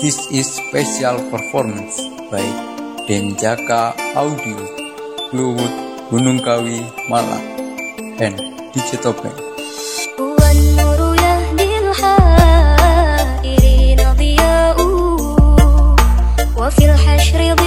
This is special performance by Denjaka Audio, Luhut, Gunung Kawi, Malang, and DJ Topeng. والنور يهدي الحائرين ضياء وفي الحشر ظل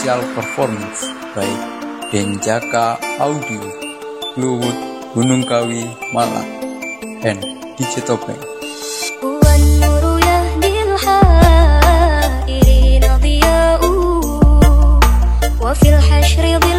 special performance by Denjaka Audio, Luhut, Gunung Kawi, Malang, and DJ Topeng. والنور يهدي الحائرين ضياء وفي الحشر ظل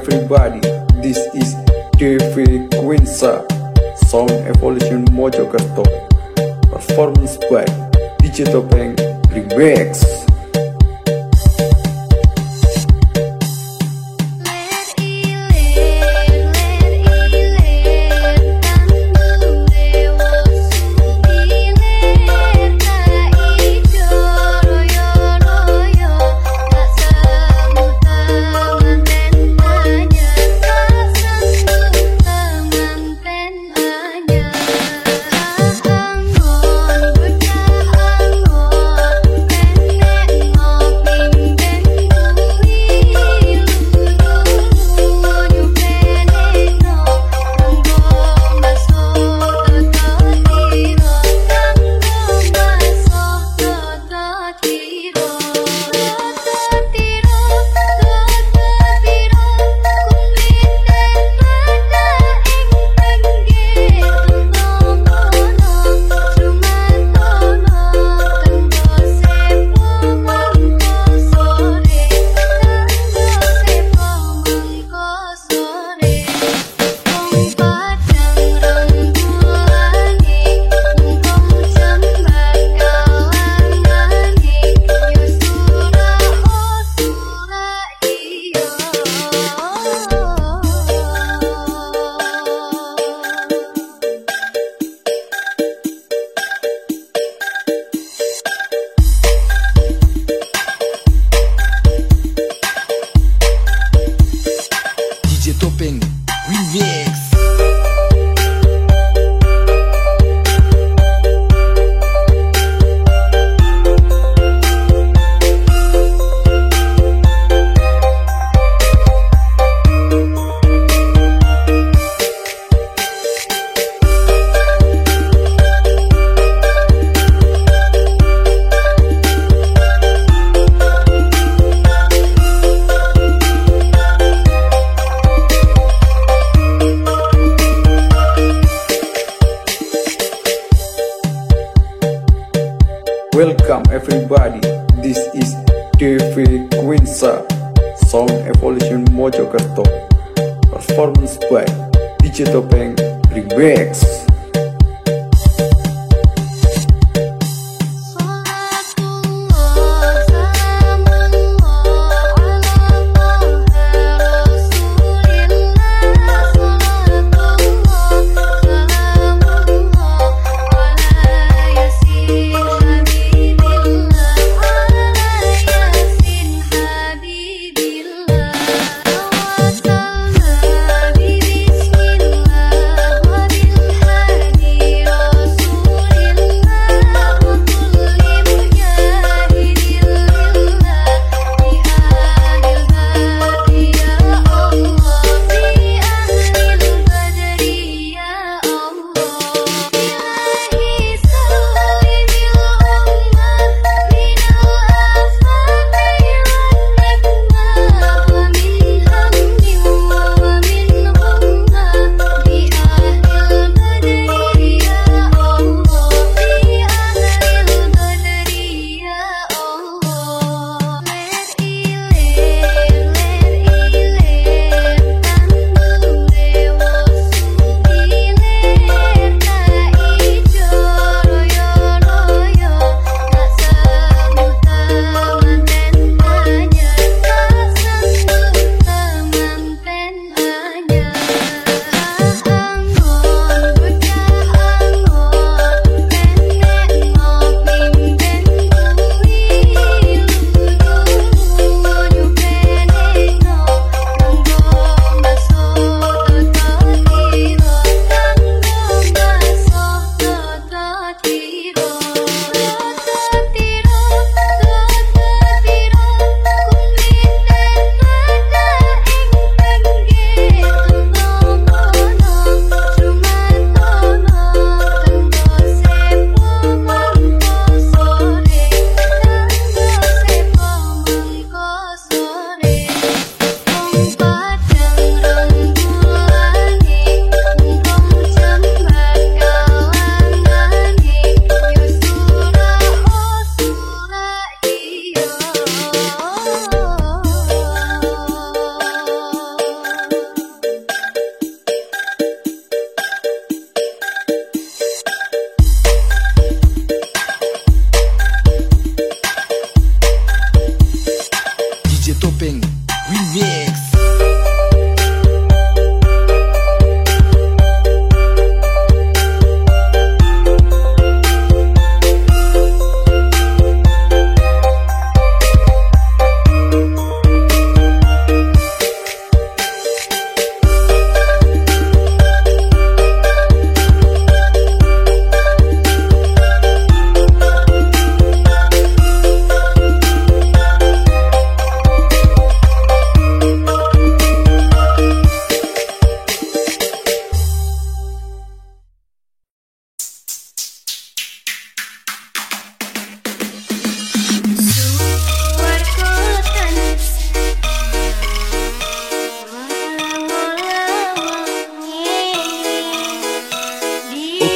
everybody, this is TV Quinsa Sound Evolution Mojokerto Performance by DJ Topeng Remix Performance Square Digital Topeng, Remix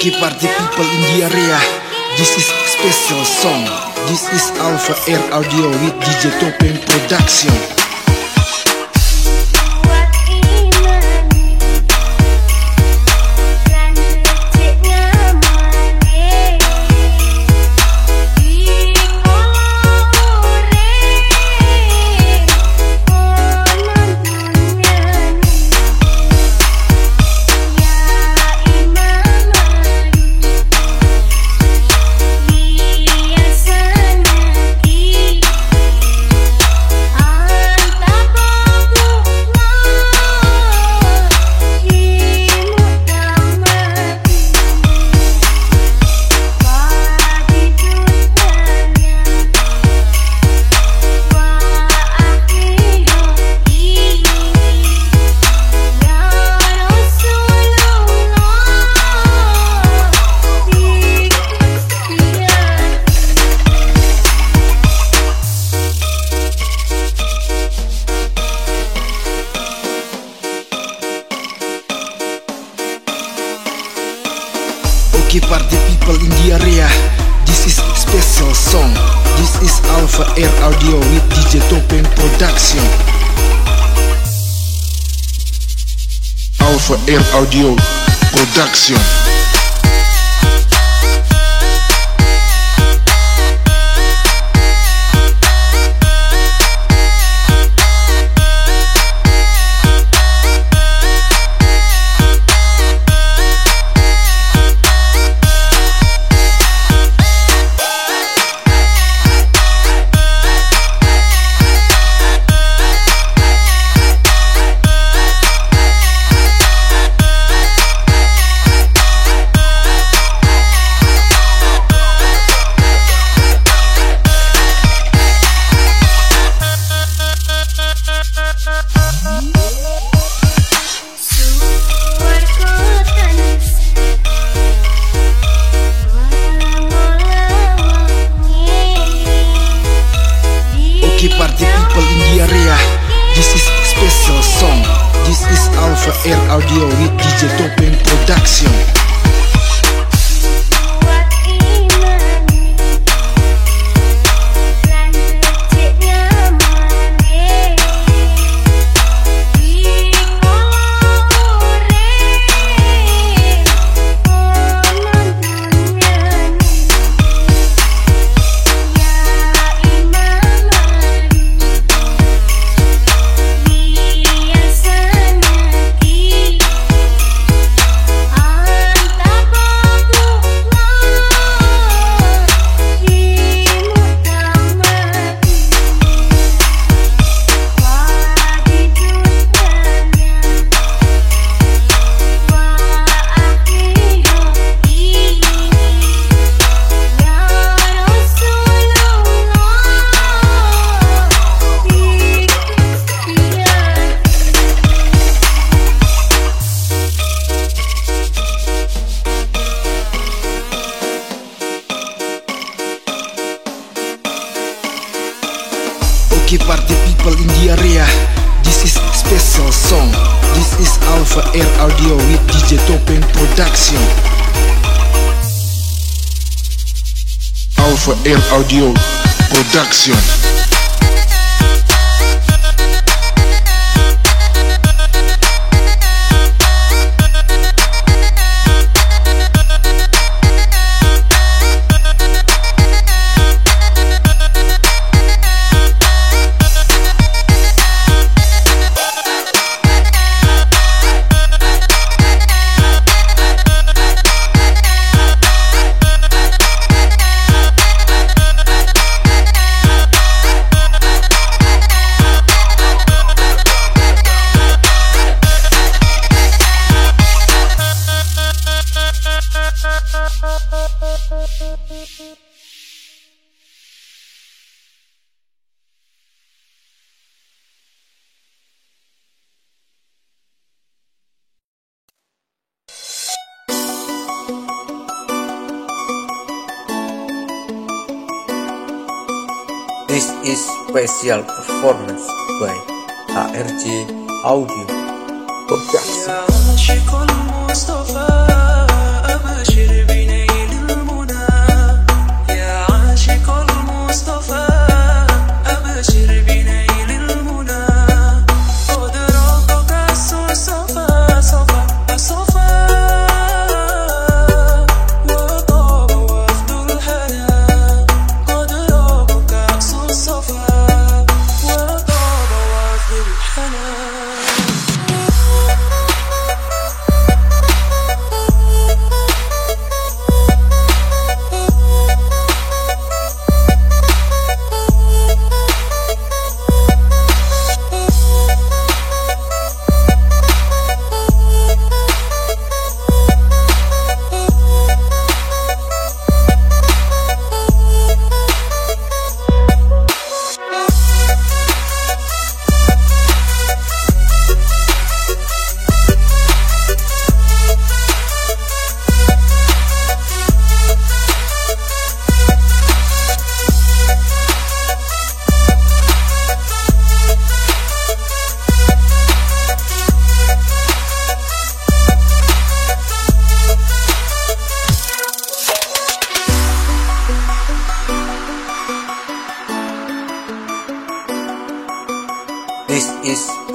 For party people in the area. This is special song. This is Alpha Air Audio with DJ Topeng Production. party people in the area. This is special song. This is Alpha Air Audio with DJ Topeng Production. Alpha Air Audio Production. Air Audio Production. This is special performance by HRG Audio Production. Iya,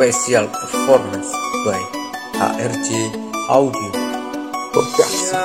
Special performance by ARJ Audio Production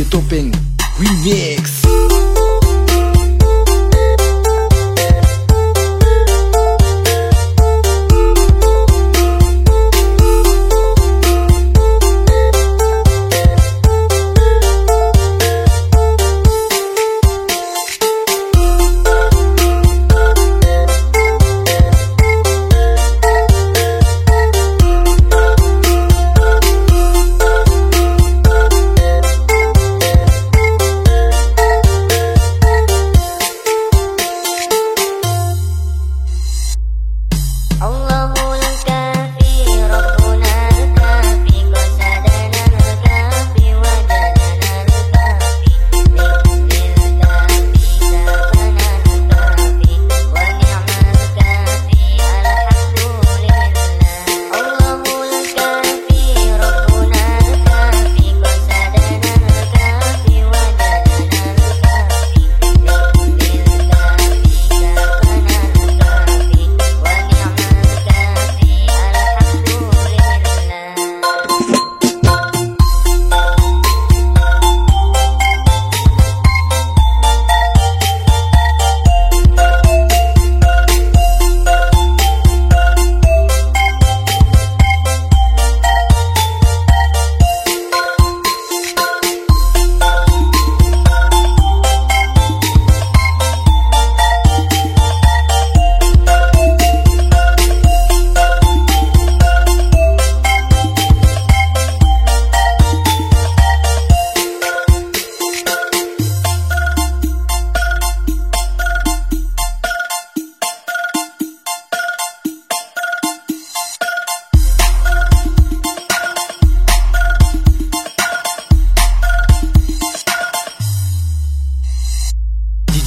DJ Topeng Remix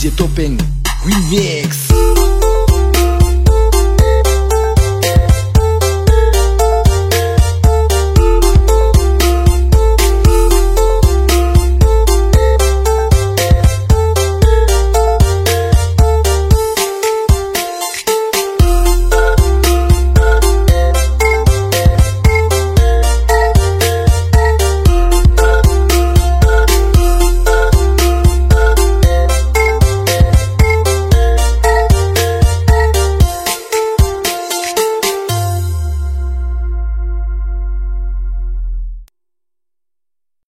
DJ Topping Remix.